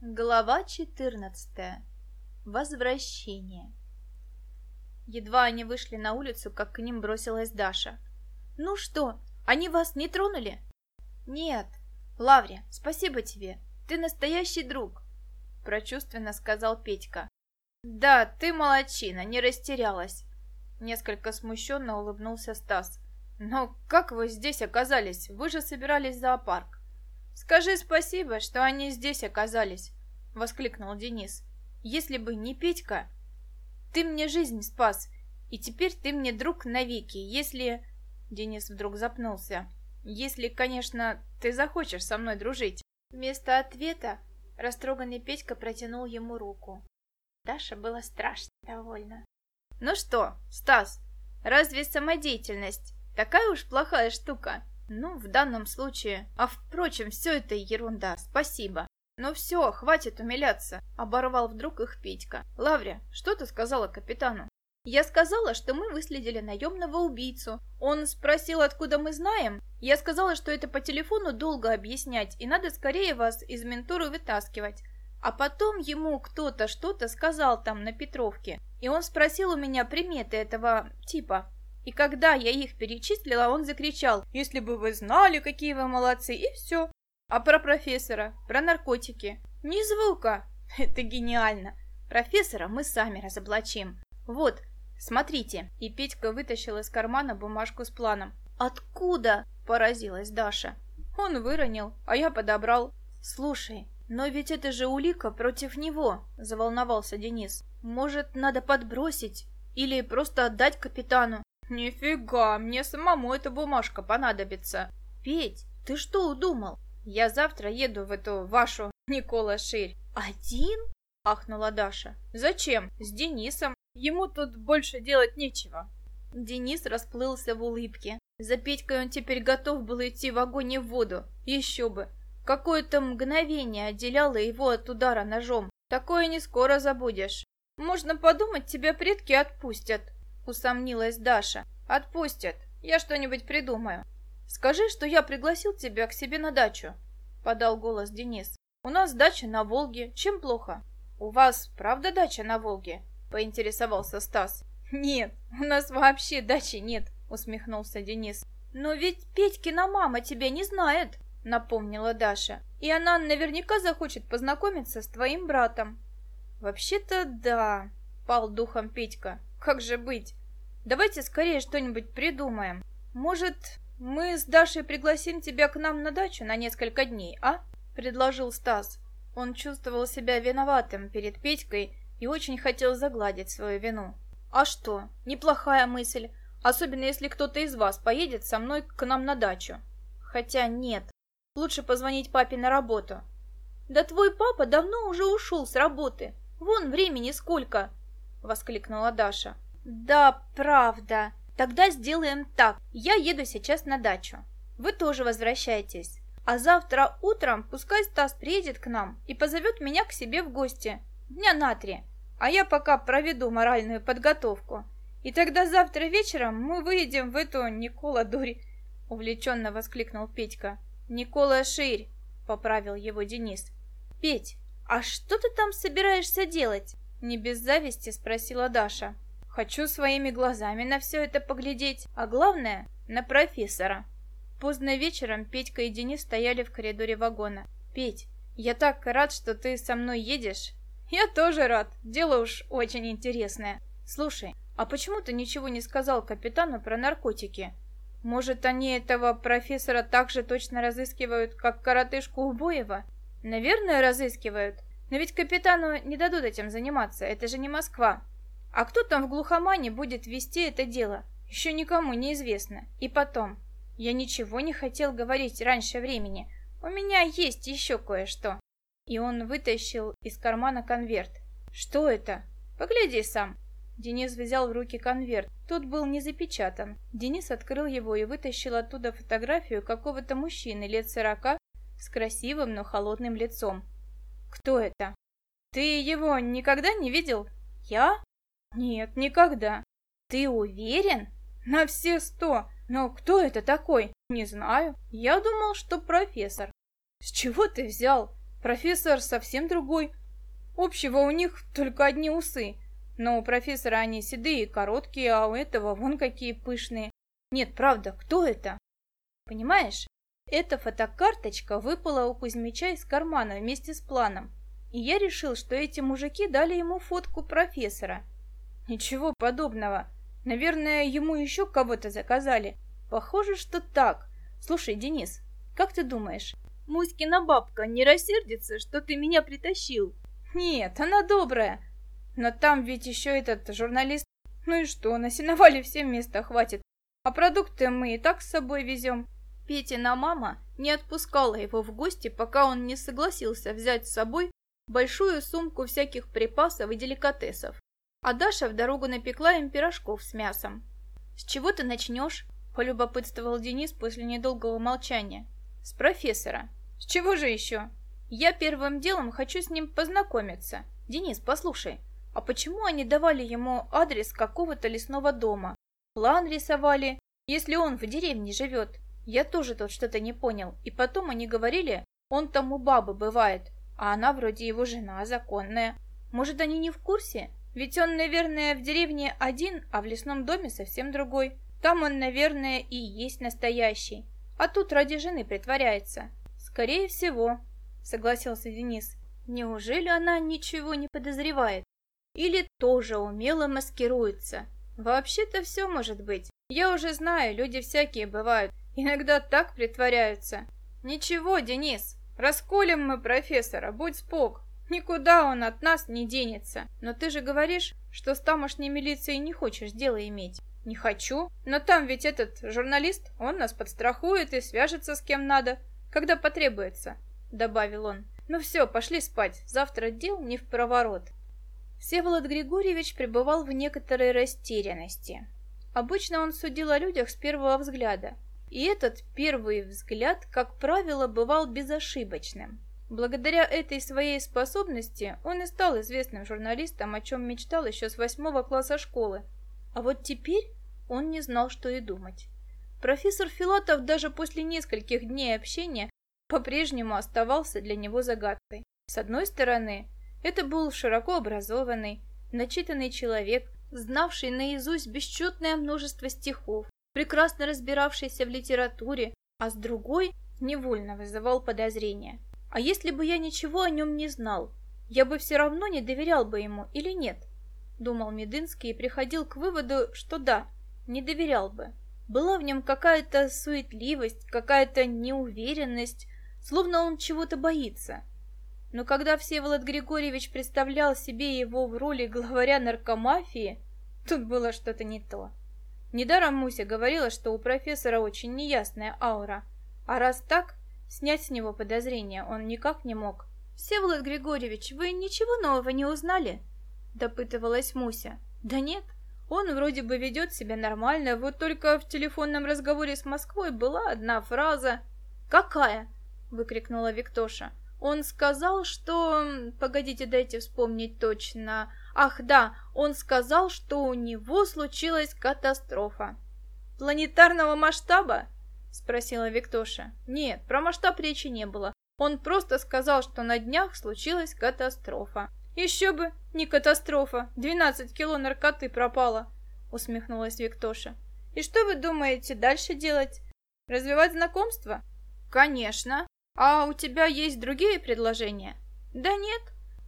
Глава 14. Возвращение. Едва они вышли на улицу, как к ним бросилась Даша. «Ну что, они вас не тронули?» «Нет. Лаврия, спасибо тебе. Ты настоящий друг», – прочувственно сказал Петька. «Да, ты молодчина, не растерялась», – несколько смущенно улыбнулся Стас. «Но как вы здесь оказались? Вы же собирались в зоопарк». «Скажи спасибо, что они здесь оказались», — воскликнул Денис. «Если бы не Петька, ты мне жизнь спас, и теперь ты мне друг навеки, если...» Денис вдруг запнулся. «Если, конечно, ты захочешь со мной дружить». Вместо ответа растроганный Петька протянул ему руку. Даша была страшно довольна. «Ну что, Стас, разве самодеятельность такая уж плохая штука?» Ну, в данном случае... А впрочем, все это ерунда, спасибо. Ну все, хватит умиляться, оборвал вдруг их Петька. Лаврия, что ты сказала капитану? Я сказала, что мы выследили наемного убийцу. Он спросил, откуда мы знаем. Я сказала, что это по телефону долго объяснять, и надо скорее вас из ментуры вытаскивать. А потом ему кто-то что-то сказал там на Петровке, и он спросил у меня приметы этого типа. И когда я их перечислила, он закричал, «Если бы вы знали, какие вы молодцы!» И все. А про профессора, про наркотики? Ни звука. Это гениально. Профессора мы сами разоблачим. Вот, смотрите. И Петька вытащил из кармана бумажку с планом. Откуда? Поразилась Даша. Он выронил, а я подобрал. Слушай, но ведь это же улика против него, заволновался Денис. Может, надо подбросить? Или просто отдать капитану? «Нифига, мне самому эта бумажка понадобится». «Петь, ты что удумал? Я завтра еду в эту вашу Никола Ширь». «Один?» – ахнула Даша. «Зачем? С Денисом. Ему тут больше делать нечего». Денис расплылся в улыбке. За Петькой он теперь готов был идти в огонь и в воду. Еще бы. Какое-то мгновение отделяло его от удара ножом. Такое не скоро забудешь. Можно подумать, тебя предки отпустят усомнилась Даша. «Отпустят. Я что-нибудь придумаю». «Скажи, что я пригласил тебя к себе на дачу», — подал голос Денис. «У нас дача на Волге. Чем плохо?» «У вас правда дача на Волге?» — поинтересовался Стас. «Нет, у нас вообще дачи нет», — усмехнулся Денис. «Но ведь Петькина мама тебя не знает», — напомнила Даша. «И она наверняка захочет познакомиться с твоим братом». «Вообще-то да», — пал духом Петька. «Как же быть? Давайте скорее что-нибудь придумаем. Может, мы с Дашей пригласим тебя к нам на дачу на несколько дней, а?» – предложил Стас. Он чувствовал себя виноватым перед Петькой и очень хотел загладить свою вину. «А что? Неплохая мысль, особенно если кто-то из вас поедет со мной к нам на дачу. Хотя нет, лучше позвонить папе на работу». «Да твой папа давно уже ушел с работы. Вон времени сколько!» – воскликнула Даша. «Да, правда. Тогда сделаем так. Я еду сейчас на дачу. Вы тоже возвращайтесь. А завтра утром пускай Стас приедет к нам и позовет меня к себе в гости. Дня на три. А я пока проведу моральную подготовку. И тогда завтра вечером мы выедем в эту Никола Дури. Увлеченно воскликнул Петька. Никола Ширь, поправил его Денис. Петь, а что ты там собираешься делать? Не без зависти спросила Даша. Хочу своими глазами на все это поглядеть, а главное, на профессора. Поздно вечером Петька и Денис стояли в коридоре вагона. «Петь, я так рад, что ты со мной едешь». «Я тоже рад, дело уж очень интересное. Слушай, а почему ты ничего не сказал капитану про наркотики? Может, они этого профессора так же точно разыскивают, как коротышку Убоева? Наверное, разыскивают. Но ведь капитану не дадут этим заниматься, это же не Москва. А кто там в глухомане будет вести это дело, еще никому не известно. И потом, я ничего не хотел говорить раньше времени. У меня есть еще кое-что. И он вытащил из кармана конверт. Что это? Погляди сам. Денис взял в руки конверт. Тот был не запечатан. Денис открыл его и вытащил оттуда фотографию какого-то мужчины лет сорока с красивым, но холодным лицом. Кто это? Ты его никогда не видел? Я? Нет, никогда. Ты уверен? На все сто. Но кто это такой? Не знаю. Я думал, что профессор. С чего ты взял? Профессор совсем другой. Общего у них только одни усы. Но у профессора они седые и короткие, а у этого вон какие пышные. Нет, правда, кто это? Понимаешь, эта фотокарточка выпала у Кузьмича из кармана вместе с планом. И я решил, что эти мужики дали ему фотку профессора. Ничего подобного. Наверное, ему еще кого-то заказали. Похоже, что так. Слушай, Денис, как ты думаешь, Муськина бабка не рассердится, что ты меня притащил? Нет, она добрая. Но там ведь еще этот журналист... Ну и что, на сеновале всем места хватит. А продукты мы и так с собой везем. Петина мама не отпускала его в гости, пока он не согласился взять с собой большую сумку всяких припасов и деликатесов. А Даша в дорогу напекла им пирожков с мясом. «С чего ты начнешь?» – полюбопытствовал Денис после недолгого молчания. «С профессора. С чего же еще? Я первым делом хочу с ним познакомиться. Денис, послушай, а почему они давали ему адрес какого-то лесного дома? План рисовали, если он в деревне живет. Я тоже тут что-то не понял. И потом они говорили, он там у бабы бывает, а она вроде его жена законная. Может, они не в курсе? Ведь он, наверное, в деревне один, а в лесном доме совсем другой. Там он, наверное, и есть настоящий. А тут ради жены притворяется. «Скорее всего», — согласился Денис. «Неужели она ничего не подозревает? Или тоже умело маскируется? Вообще-то все может быть. Я уже знаю, люди всякие бывают. Иногда так притворяются. Ничего, Денис, расколем мы профессора, будь спок. Никуда он от нас не денется. Но ты же говоришь, что с тамошней милицией не хочешь дело иметь. Не хочу. Но там ведь этот журналист, он нас подстрахует и свяжется с кем надо когда потребуется», — добавил он. «Ну все, пошли спать, завтра дел не в проворот». Всеволод Григорьевич пребывал в некоторой растерянности. Обычно он судил о людях с первого взгляда, и этот первый взгляд, как правило, бывал безошибочным. Благодаря этой своей способности он и стал известным журналистом, о чем мечтал еще с восьмого класса школы. А вот теперь он не знал, что и думать. Профессор Филатов даже после нескольких дней общения по-прежнему оставался для него загадкой. С одной стороны, это был широко образованный, начитанный человек, знавший наизусть бесчетное множество стихов, прекрасно разбиравшийся в литературе, а с другой невольно вызывал подозрения. А если бы я ничего о нем не знал, я бы все равно не доверял бы ему или нет? Думал Медынский и приходил к выводу, что да, не доверял бы. Была в нем какая-то суетливость, какая-то неуверенность, словно он чего-то боится. Но когда Всеволод Григорьевич представлял себе его в роли главаря наркомафии, тут было что-то не то. Недаром Муся говорила, что у профессора очень неясная аура, а раз так, снять с него подозрения он никак не мог. «Всеволод Григорьевич, вы ничего нового не узнали?» – допытывалась Муся. «Да нет, он вроде бы ведет себя нормально, вот только в телефонном разговоре с Москвой была одна фраза. «Какая?» – выкрикнула Виктоша. «Он сказал, что... Погодите, дайте вспомнить точно. Ах, да, он сказал, что у него случилась катастрофа». «Планетарного масштаба?» – спросила Виктоша. «Нет, про масштаб речи не было. Он просто сказал, что на днях случилась катастрофа. «Еще бы, не катастрофа, двенадцать кило наркоты пропало», — усмехнулась Виктоша. «И что вы думаете дальше делать? Развивать знакомство?» «Конечно. А у тебя есть другие предложения?» «Да нет».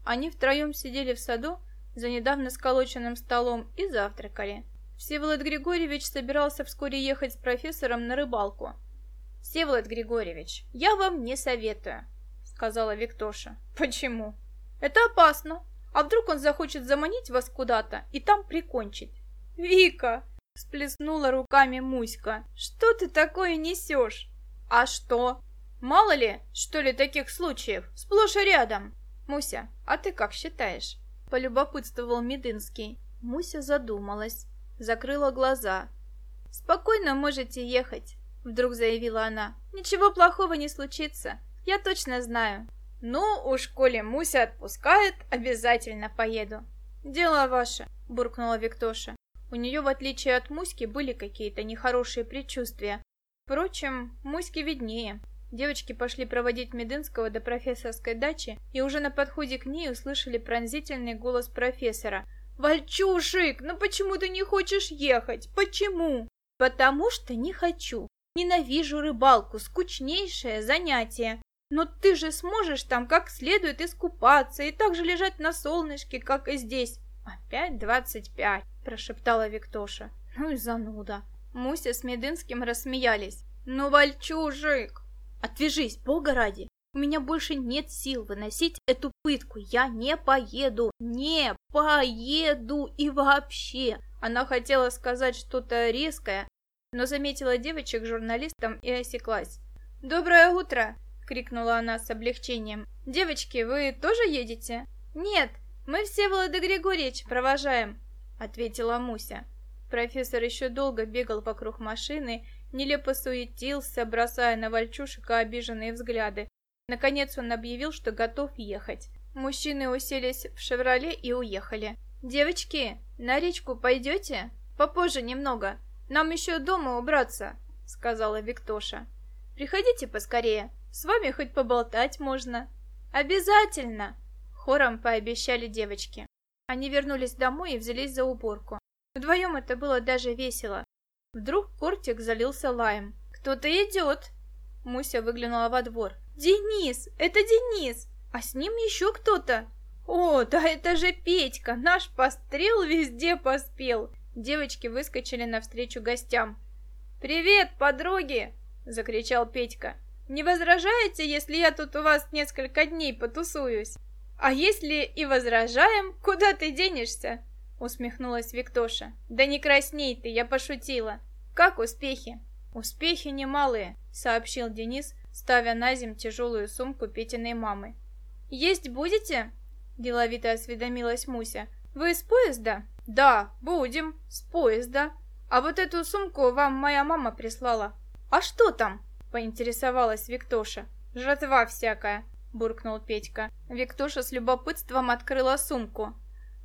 Они втроем сидели в саду за недавно сколоченным столом и завтракали. Всеволод Григорьевич собирался вскоре ехать с профессором на рыбалку. «Всеволод Григорьевич, я вам не советую», — сказала Виктоша. «Почему?» Это опасно. А вдруг он захочет заманить вас куда-то и там прикончить? Вика, всплеснула руками Муська. Что ты такое несешь? А что? Мало ли, что ли, таких случаев? Сплошь и рядом. Муся, а ты как считаешь? Полюбопытствовал Медынский. Муся задумалась, закрыла глаза. «Спокойно можете ехать», — вдруг заявила она. «Ничего плохого не случится. Я точно знаю. «Ну, уж коли Муся отпускает, обязательно поеду». «Дело ваше», — буркнула Виктоша. У нее, в отличие от Муськи, были какие-то нехорошие предчувствия. Впрочем, Муське виднее. Девочки пошли проводить Медынского до профессорской дачи и уже на подходе к ней услышали пронзительный голос профессора. «Вальчушик, ну почему ты не хочешь ехать? Почему?» «Потому что не хочу. Ненавижу рыбалку, скучнейшее занятие. Но ты же сможешь там как следует искупаться и так же лежать на солнышке, как и здесь». «Опять двадцать пять», – прошептала Виктоша. «Ну и зануда». Муся с Медынским рассмеялись. «Ну, Вальчужик, отвяжись, бога ради! У меня больше нет сил выносить эту пытку. Я не поеду, не поеду и вообще!» Она хотела сказать что-то резкое, но заметила девочек-журналистам и осеклась. «Доброе утро!» — крикнула она с облегчением. «Девочки, вы тоже едете?» «Нет, мы все Влада Григорьевич провожаем», — ответила Муся. Профессор еще долго бегал вокруг машины, нелепо суетился, бросая на Вальчушика обиженные взгляды. Наконец он объявил, что готов ехать. Мужчины уселись в «Шевроле» и уехали. «Девочки, на речку пойдете? Попозже немного. Нам еще дома убраться», — сказала Виктоша. «Приходите поскорее, с вами хоть поболтать можно». «Обязательно!» — хором пообещали девочки. Они вернулись домой и взялись за уборку. Вдвоем это было даже весело. Вдруг кортик залился лаем. «Кто-то идет!» Муся выглянула во двор. «Денис! Это Денис! А с ним еще кто-то!» «О, да это же Петька! Наш пострел везде поспел!» Девочки выскочили навстречу гостям. «Привет, подруги!» — закричал Петька. «Не возражаете, если я тут у вас несколько дней потусуюсь?» «А если и возражаем, куда ты денешься?» Усмехнулась Виктоша. Да не красней ты, я пошутила. Как успехи? Успехи немалые, сообщил Денис, ставя на земь тяжелую сумку Петиной мамы. Есть будете? деловито осведомилась Муся. Вы с поезда? Да, будем, с поезда. А вот эту сумку вам моя мама прислала. А что там? поинтересовалась Виктоша. Жатва всякая, буркнул Петька. Виктоша с любопытством открыла сумку.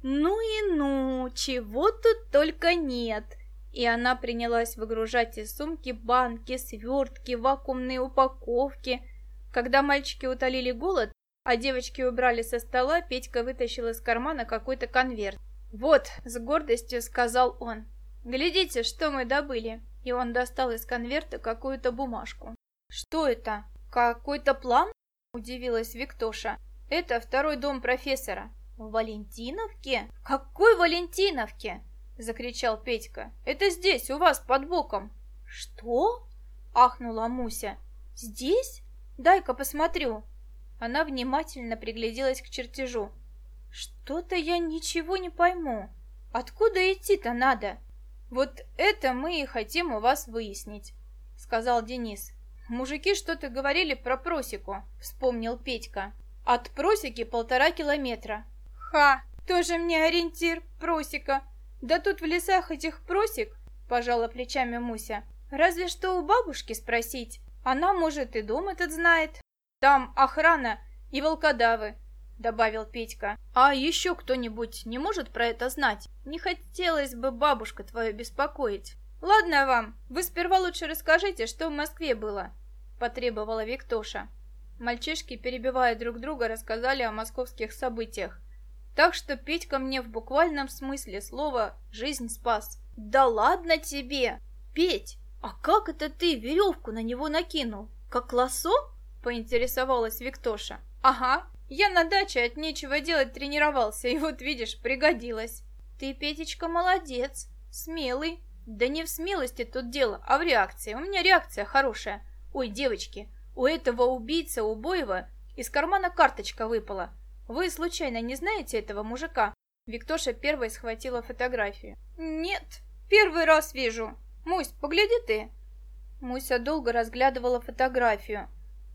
Ну и ну, чего тут только нет. И она принялась выгружать из сумки банки, свертки, вакуумные упаковки. Когда мальчики утолили голод, а девочки убрали со стола, Петька вытащил из кармана какой-то конверт. «Вот», — с гордостью сказал он, — «глядите, что мы добыли». И он достал из конверта какую-то бумажку. «Что это? Какой-то план?» — удивилась Виктоша. «Это второй дом профессора. «В Валентиновке? Какой Валентиновке?» — закричал Петька. «Это здесь, у вас, под боком». «Что?» — ахнула Муся. «Здесь? Дай-ка посмотрю». Она внимательно пригляделась к чертежу. «Что-то я ничего не пойму. Откуда идти-то надо?» «Вот это мы и хотим у вас выяснить», — сказал Денис. «Мужики что-то говорили про просеку», — вспомнил Петька. «От просеки полтора километра. Ха, тоже мне ориентир, просека. Да тут в лесах этих просек, пожала плечами Муся. Разве что у бабушки спросить. Она, может, и дом этот знает. Там охрана и волкодавы, добавил Петька. А еще кто-нибудь не может про это знать? Не хотелось бы бабушка твою беспокоить. Ладно вам, вы сперва лучше расскажите, что в Москве было, потребовала Виктоша. Мальчишки, перебивая друг друга, рассказали о московских событиях. Так что Петька мне в буквальном смысле слова жизнь спас. Да ладно тебе! Петь, а как это ты веревку на него накинул? Как лосо? Поинтересовалась Виктоша. Ага, я на даче от нечего делать тренировался, и вот видишь, пригодилось. Ты, Петечка, молодец, смелый. Да не в смелости тут дело, а в реакции. У меня реакция хорошая. Ой, девочки, у этого убийца Убоева из кармана карточка выпала. Вы случайно не знаете этого мужика? Виктоша первой схватила фотографию. Нет, первый раз вижу. Мусь, погляди ты. Муся долго разглядывала фотографию.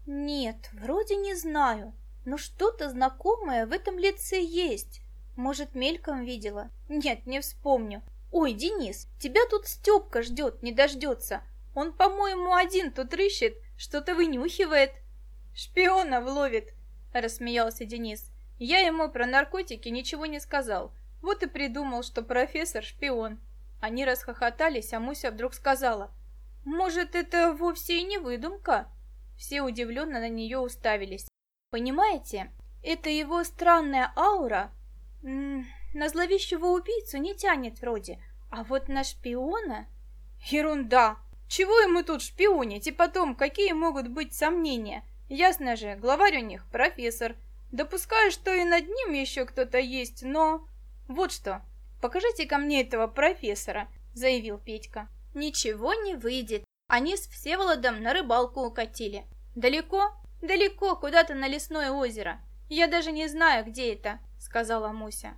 Нет, вроде не знаю, но что-то знакомое в этом лице есть. Может, мельком видела? Нет, не вспомню. Ой, Денис, тебя тут Степка ждет, не дождется. Он, по-моему, один тут рыщет, что-то вынюхивает. Шпионов ловит, рассмеялся Денис. Я ему про наркотики ничего не сказал, вот и придумал, что профессор шпион. Они расхохотались, а Муся вдруг сказала, «Может, это вовсе и не выдумка?» Все удивленно на нее уставились. Понимаете, это его странная аура м -м, на зловещего убийцу не тянет вроде, а вот на шпиона... Ерунда! Чего ему тут шпионить? И потом, какие могут быть сомнения? Ясно же, главарь у них профессор. Допускаю, что и над ним еще кто-то есть, но... Вот что, покажите ко мне этого профессора, заявил Петька. Ничего не выйдет. Они с Всеволодом на рыбалку укатили. Далеко? Далеко, куда-то на лесное озеро. Я даже не знаю, где это, сказала Муся.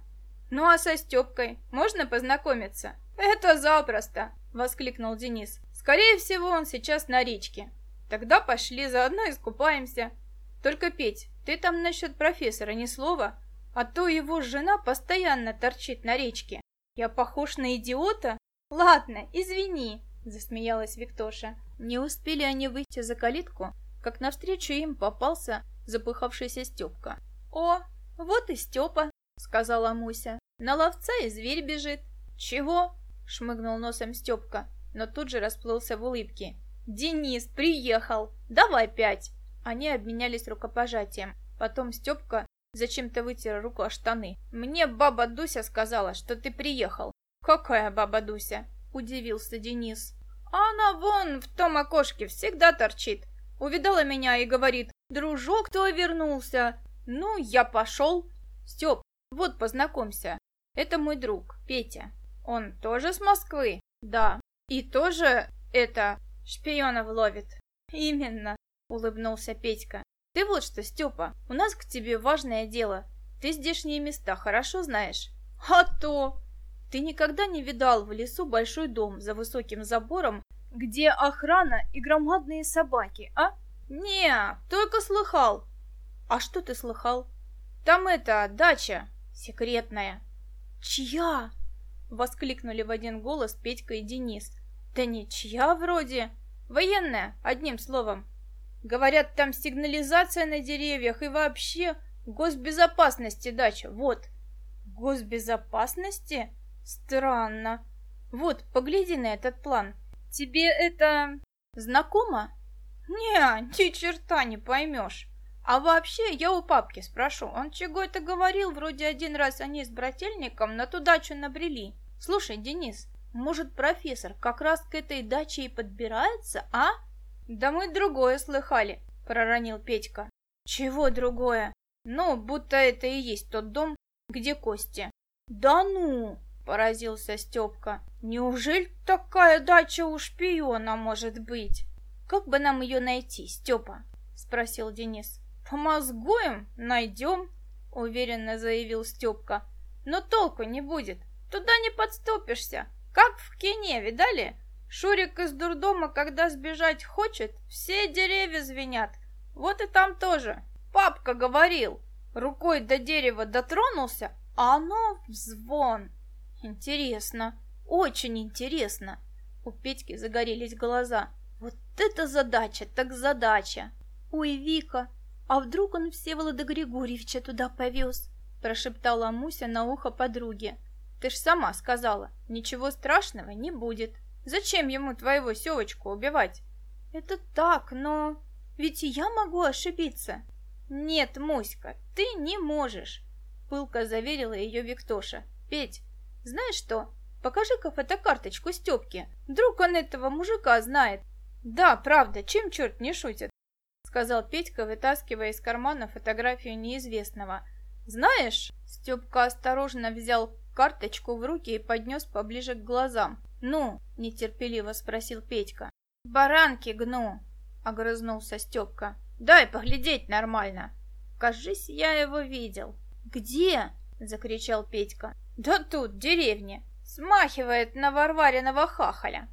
Ну а со Степкой можно познакомиться? Это запросто, воскликнул Денис. Скорее всего, он сейчас на речке. Тогда пошли, заодно искупаемся. Только, Петь, ты там насчет профессора ни слова, а то его жена постоянно торчит на речке. Я похож на идиота? Ладно, извини, засмеялась Виктоша. Не успели они выйти за калитку, как навстречу им попался запыхавшийся Степка. «О, вот и Степа!» — сказала Муся. «На ловца и зверь бежит». «Чего?» — шмыгнул носом Степка, но тут же расплылся в улыбке. «Денис, приехал! Давай пять!» Они обменялись рукопожатием. Потом Степка зачем-то вытер руку о штаны. «Мне баба Дуся сказала, что ты приехал». «Какая баба Дуся?» – удивился Денис. «Она вон в том окошке всегда торчит. Увидала меня и говорит, дружок твой вернулся. Ну, я пошел. Степ, вот познакомься. Это мой друг, Петя. Он тоже с Москвы? Да. И тоже это шпионов ловит. Именно, улыбнулся Петька. Ты вот что, Степа, у нас к тебе важное дело. Ты здешние места хорошо знаешь? А то! Ты никогда не видал в лесу большой дом за высоким забором, где охрана и громадные собаки, а? Не, только слыхал. А что ты слыхал? Там это, дача секретная. Чья? Воскликнули в один голос Петька и Денис. Да не чья вроде. Военная, одним словом. Говорят, там сигнализация на деревьях и вообще госбезопасности дача. Вот. Госбезопасности? Странно. Вот, погляди на этот план. Тебе это знакомо? Не, ни черта не поймешь. А вообще, я у папки спрошу. Он чего-то говорил, вроде один раз они с брательником на ту дачу набрели. Слушай, Денис, может, профессор как раз к этой даче и подбирается, а? Да мы другое слыхали, проронил Петька. Чего другое? Ну, будто это и есть тот дом, где Кости. Да ну, Поразился Степка. Неужели такая дача у шпиона может быть? Как бы нам ее найти, Степа? Спросил Денис. Помозгуем, найдем, уверенно заявил Степка. Но толку не будет. Туда не подступишься. Как в кине, видали? Шурик из дурдома, когда сбежать хочет, все деревья звенят. Вот и там тоже. Папка говорил. Рукой до дерева дотронулся, а оно в звон. Интересно, очень интересно. У Петьки загорелись глаза. Вот это задача, так задача. Ой, Вика, а вдруг он Всеволода Григорьевича туда повез? Прошептала Муся на ухо подруге. Ты ж сама сказала, ничего страшного не будет. Зачем ему твоего Севочку убивать? Это так, но... Ведь и я могу ошибиться. Нет, Муська, ты не можешь. Пылко заверила ее Виктоша. Петь, знаешь что, покажи-ка фотокарточку Степке. Вдруг он этого мужика знает. Да, правда, чем черт не шутит? Сказал Петька, вытаскивая из кармана фотографию неизвестного. Знаешь, Степка осторожно взял карточку в руки и поднес поближе к глазам. «Ну?» – нетерпеливо спросил Петька. «Баранки гну!» – огрызнулся Степка. «Дай поглядеть нормально!» «Кажись, я его видел!» «Где?» – закричал Петька. Да тут, деревня. Смахивает на Варвариного хахаля.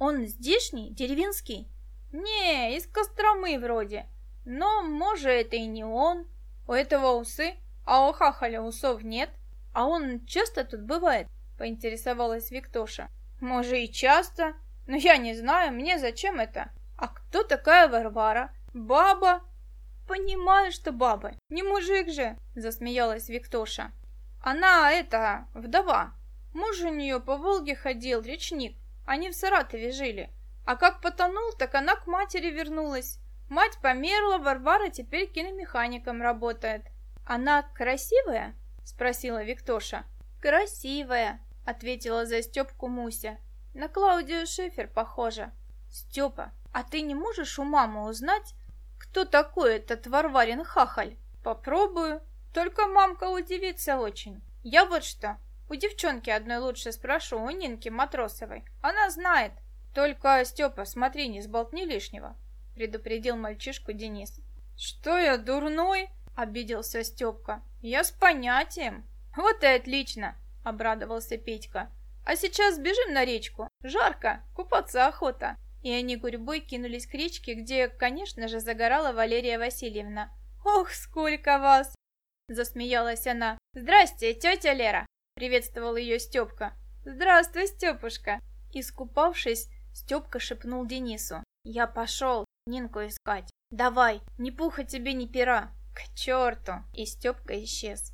Он здешний, деревенский? Не, из Костромы вроде. Но, может, это и не он. У этого усы, а у хахаля усов нет. А он часто тут бывает? Поинтересовалась Виктоша. Может, и часто, но я не знаю, мне зачем это. А кто такая Варвара? Баба? Понимаю, что баба, не мужик же, засмеялась Виктоша. Она, это, вдова. Муж у нее по Волге ходил, речник. Они в Саратове жили. А как потонул, так она к матери вернулась. Мать померла, Варвара теперь киномехаником работает. Она красивая? Спросила Виктоша. Красивая, ответила за Степку Муся. На Клаудию Шефер похожа. Степа, а ты не можешь у мамы узнать, кто такой этот Варварин хахаль? Попробую. Только мамка удивится очень. Я вот что, у девчонки одной лучше спрошу, у Нинки Матросовой. Она знает. Только, Степа, смотри, не сболтни лишнего, предупредил мальчишку Денис. Что я, дурной? Обиделся Степка. Я с понятием. Вот и отлично, обрадовался Петька. А сейчас бежим на речку. Жарко, купаться охота. И они гурьбой кинулись к речке, где, конечно же, загорала Валерия Васильевна. «Ох, сколько вас!» Засмеялась она. «Здрасте, тетя Лера!» Приветствовал ее Степка. «Здравствуй, Степушка!» Искупавшись, Степка шепнул Денису. «Я пошел Нинку искать. Давай, ни пуха тебе, ни пера. К черту!» И Степка исчез.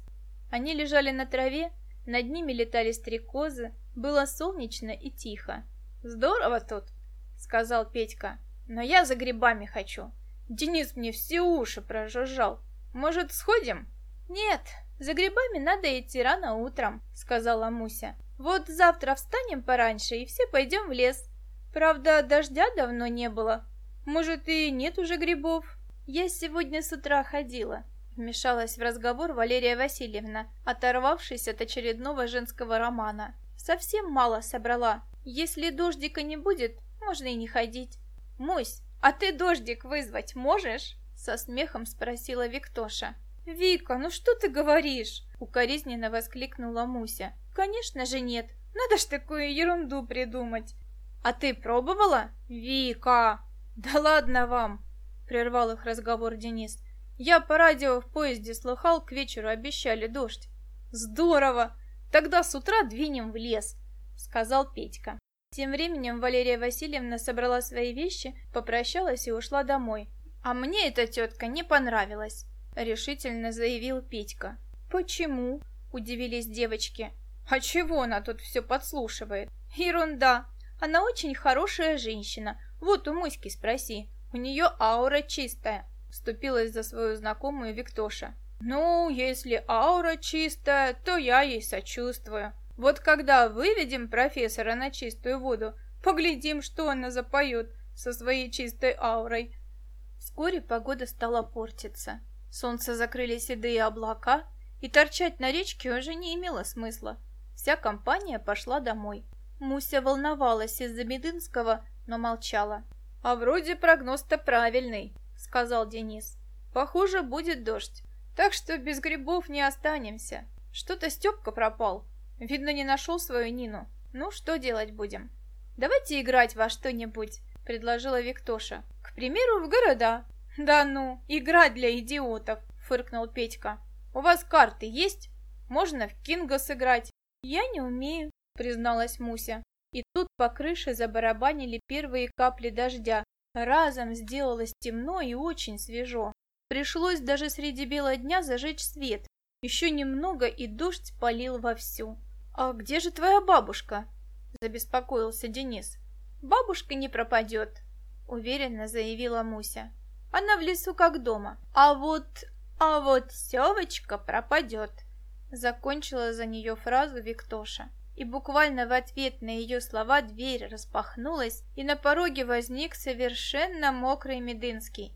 Они лежали на траве, над ними летали стрекозы, было солнечно и тихо. «Здорово тут!» — сказал Петька. «Но я за грибами хочу. Денис мне все уши прожужжал. Может, сходим?» «Нет, за грибами надо идти рано утром», — сказала Муся. «Вот завтра встанем пораньше и все пойдем в лес. Правда, дождя давно не было. Может, и нет уже грибов. Я сегодня с утра ходила. Вмешалась в разговор Валерия Васильевна, оторвавшись от очередного женского романа. Совсем мало собрала. Если дождика не будет, можно и не ходить. Мусь, а ты дождик вызвать можешь? Со смехом спросила Виктоша. «Вика, ну что ты говоришь?» Укоризненно воскликнула Муся. «Конечно же нет. Надо ж такую ерунду придумать. «А ты пробовала?» «Вика!» «Да ладно вам!» — прервал их разговор Денис. «Я по радио в поезде слыхал, к вечеру обещали дождь». «Здорово! Тогда с утра двинем в лес!» — сказал Петька. Тем временем Валерия Васильевна собрала свои вещи, попрощалась и ушла домой. «А мне эта тетка не понравилась», — решительно заявил Петька. «Почему?» — удивились девочки. «А чего она тут все подслушивает?» «Ерунда! Она очень хорошая женщина. Вот у Муськи спроси. У нее аура чистая. Вступилась за свою знакомую Виктоша. Ну, если аура чистая, то я ей сочувствую. Вот когда выведем профессора на чистую воду, поглядим, что она запоет со своей чистой аурой. Вскоре погода стала портиться. Солнце закрыли седые облака, и торчать на речке уже не имело смысла. Вся компания пошла домой. Муся волновалась из-за Медынского, но молчала. «А вроде прогноз-то правильный», — сказал Денис. «Похоже, будет дождь, так что без грибов не останемся. Что-то Степка пропал. Видно, не нашел свою Нину. Ну, что делать будем?» «Давайте играть во что-нибудь», — предложила Виктоша. «К примеру, в города». «Да ну, игра для идиотов», — фыркнул Петька. «У вас карты есть? Можно в кинго сыграть». «Я не умею», призналась Муся. И тут по крыше забарабанили первые капли дождя. Разом сделалось темно и очень свежо. Пришлось даже среди бела дня зажечь свет. Еще немного, и дождь полил вовсю. «А где же твоя бабушка?» – забеспокоился Денис. «Бабушка не пропадет», – уверенно заявила Муся. «Она в лесу как дома. А вот... а вот Севочка пропадет», – закончила за нее фразу Виктоша и буквально в ответ на ее слова дверь распахнулась, и на пороге возник совершенно мокрый Медынский.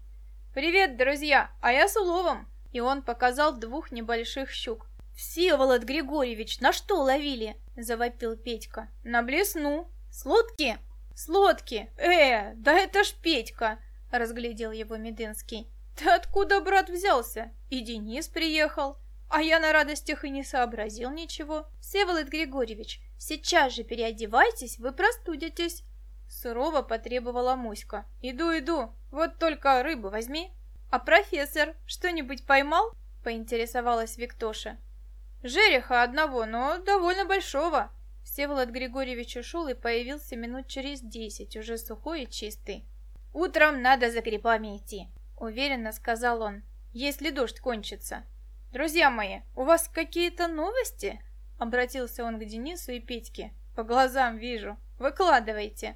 «Привет, друзья, а я с уловом!» И он показал двух небольших щук. «Всеволод Григорьевич, на что ловили?» – завопил Петька. «На блесну. С лодки?» «С лодки! Э, да это ж Петька!» – разглядел его Медынский. «Ты откуда, брат, взялся? И Денис приехал. А я на радостях и не сообразил ничего. Всеволод Григорьевич, сейчас же переодевайтесь, вы простудитесь. Сурово потребовала Муська. Иду, иду, вот только рыбу возьми. А профессор что-нибудь поймал? Поинтересовалась Виктоша. Жереха одного, но довольно большого. Всеволод Григорьевич ушел и появился минут через десять, уже сухой и чистый. «Утром надо за грибами идти», — уверенно сказал он, — «если дождь кончится». «Друзья мои, у вас какие-то новости?» Обратился он к Денису и Петьке. «По глазам вижу. Выкладывайте».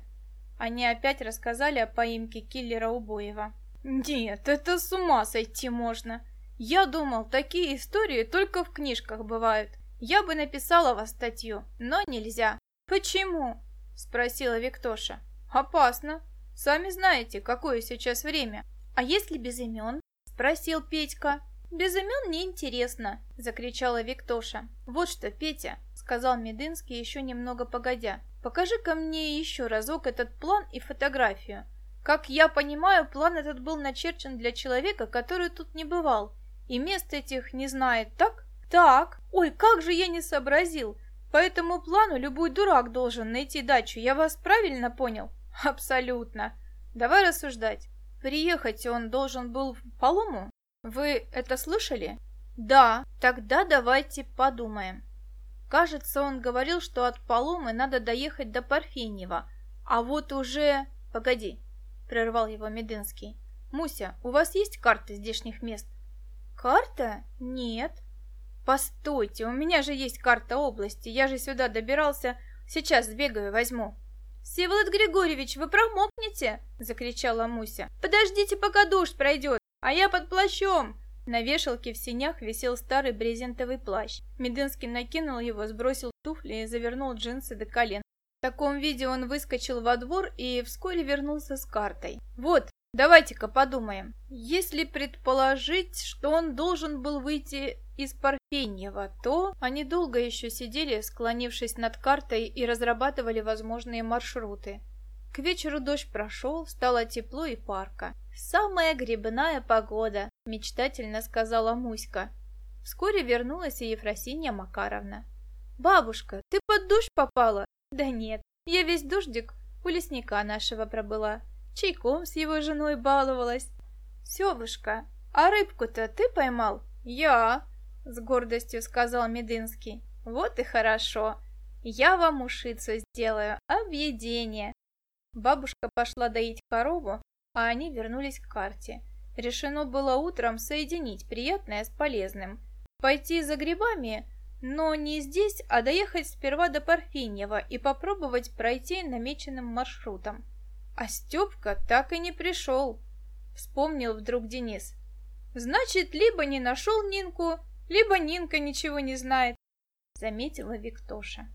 Они опять рассказали о поимке киллера Убоева. Нет, это с ума сойти можно. Я думал, такие истории только в книжках бывают. Я бы написала вас статью, но нельзя. Почему? Спросила Виктоша. Опасно. Сами знаете, какое сейчас время. А если без имен? Спросил Петька. Без имен неинтересно, закричала Виктоша. Вот что, Петя, сказал Медынский еще немного погодя. Покажи-ка мне еще разок этот план и фотографию. Как я понимаю, план этот был начерчен для человека, который тут не бывал, и мест этих не знает, так? Так. Ой, как же я не сообразил. По этому плану любой дурак должен найти дачу, я вас правильно понял? Абсолютно. Давай рассуждать. Приехать он должен был в Палому? Вы это слышали? Да. Тогда давайте подумаем. Кажется, он говорил, что от Паломы надо доехать до Парфеньева, а вот уже... Погоди, — прервал его Медынский. «Муся, у вас есть карта здешних мест?» «Карта? Нет». «Постойте, у меня же есть карта области, я же сюда добирался, сейчас сбегаю, возьму». «Всеволод Григорьевич, вы промокнете?» — закричала Муся. «Подождите, пока дождь пройдет, а я под плащом!» На вешалке в синях висел старый брезентовый плащ. Медынский накинул его, сбросил туфли и завернул джинсы до колен. В таком виде он выскочил во двор и вскоре вернулся с картой. «Вот, давайте-ка подумаем. Если предположить, что он должен был выйти из Парфеньева, то они долго еще сидели, склонившись над картой и разрабатывали возможные маршруты. К вечеру дождь прошел, стало тепло и парка. «Самая грибная погода», – мечтательно сказала Муська. Вскоре вернулась и Ефросинья Макаровна. «Бабушка, ты под дождь попала?» Да нет, я весь дождик у лесника нашего пробыла, чайком с его женой баловалась. Севушка, а рыбку-то ты поймал? Я, с гордостью сказал Медынский. Вот и хорошо. Я вам ушицу сделаю, объедение. Бабушка пошла доить корову, а они вернулись к карте. Решено было утром соединить приятное с полезным. Пойти за грибами но не здесь, а доехать сперва до Парфеньева и попробовать пройти намеченным маршрутом. А Степка так и не пришел, вспомнил вдруг Денис. Значит, либо не нашел Нинку, либо Нинка ничего не знает, заметила Виктоша.